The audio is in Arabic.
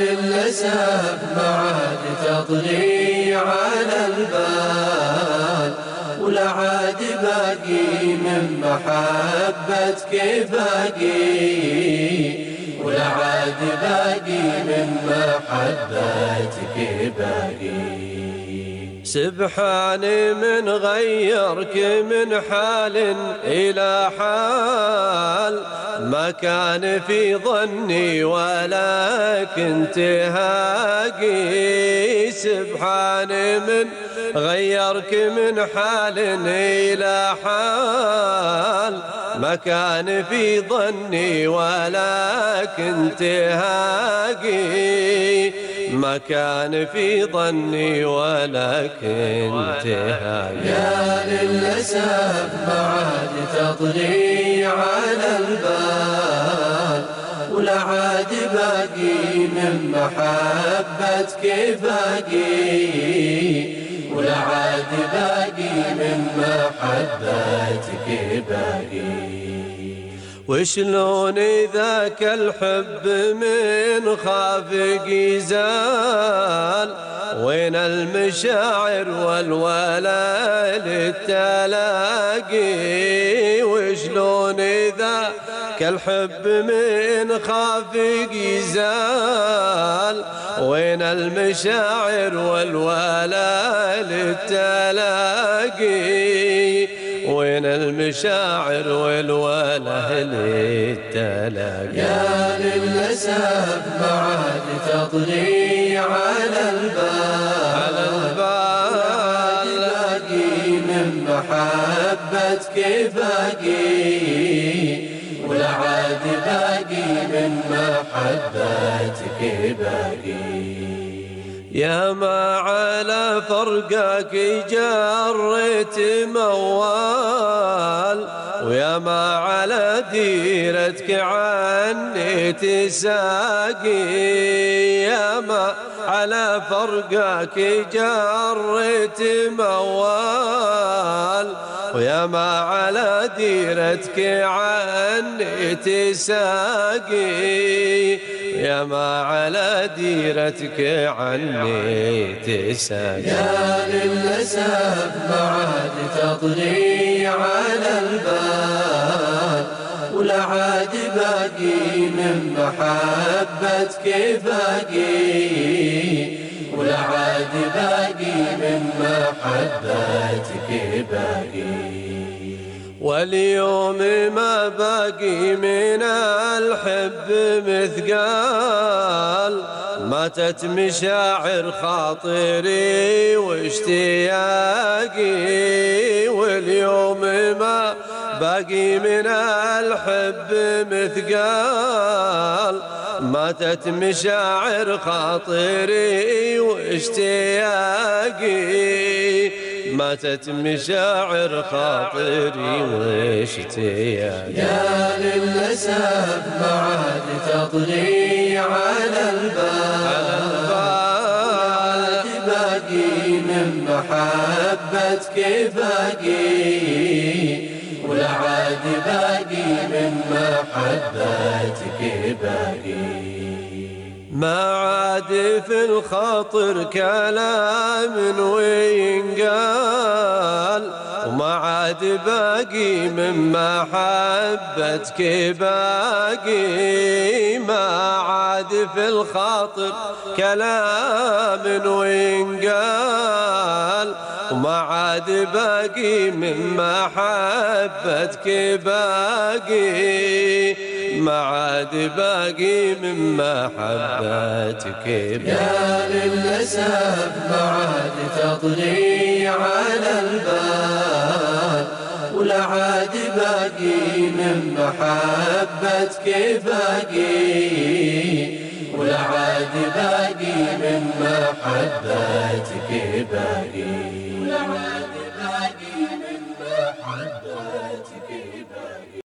للأسف ما عاد تطغي على البال ولا عاد باقي من محبتك باقي ولا عاد باقي من محبتك باقي سبحاني من غيرك من حال إلى حال ما كان في ظني ولكن تهاقي سبحاني من غيرك من حال إلى حال ما كان في ظني ولكن تهاقي ما كان في ظني ولكن تهاقي يا للأسف ما عاد تطغي على البال ولا عاد باقي من محبتك باقي ولا عاد باقي من محبتك باقي. وشلون ذاك الحب من خافق يزال وين المشاعر والولا للتلاقي؟ وشلون ذاك الحب من خافق يزال وين المشاعر والولا للتلاقي؟ وين المشاعر والوله للتلاقي يا للأسف ما عاد تطغي على البال. على البال. باقي من محبتك باقي. ولا عاد باقي من محبتك باقي. يا ما على فرقك جريت موال ويا ما على ديرتك عني تساقي. يا ما على فرقك جريت موال. ويا ما على ديرتك عني تساقي. يا ما على ديرتك عني تساقي. يا للأسف عاد تطغي على البال ولا عاد باقي من محبتك باقي ولا عاد باقي من محبتك باقي واليوم ما باقي من الحب مثقال. ماتت مشاعر خاطري واشتياقي. واليوم ما باقي من الحب مثقال ماتت مشاعر خاطري واشتياقي. ماتت مشاعر خاطري واشتياقي. يا للأسف ما عاد تطغي على البال. عاد باقي من محبتك باقي. ولا عاد باقي من محبتك باقي. ما عاد في الخاطر كلام وينقال وما عاد باقي من محبتك باقي. ما عاد في الخاطر كلام وينقال. وما عاد باقي من محبتك باقي. ما عاد باقي من محبتك يا للأسف ما عاد تطغي على البال ولا عاد باقي من محبتك باقي. ولا عاد باقي من محبتك باقي.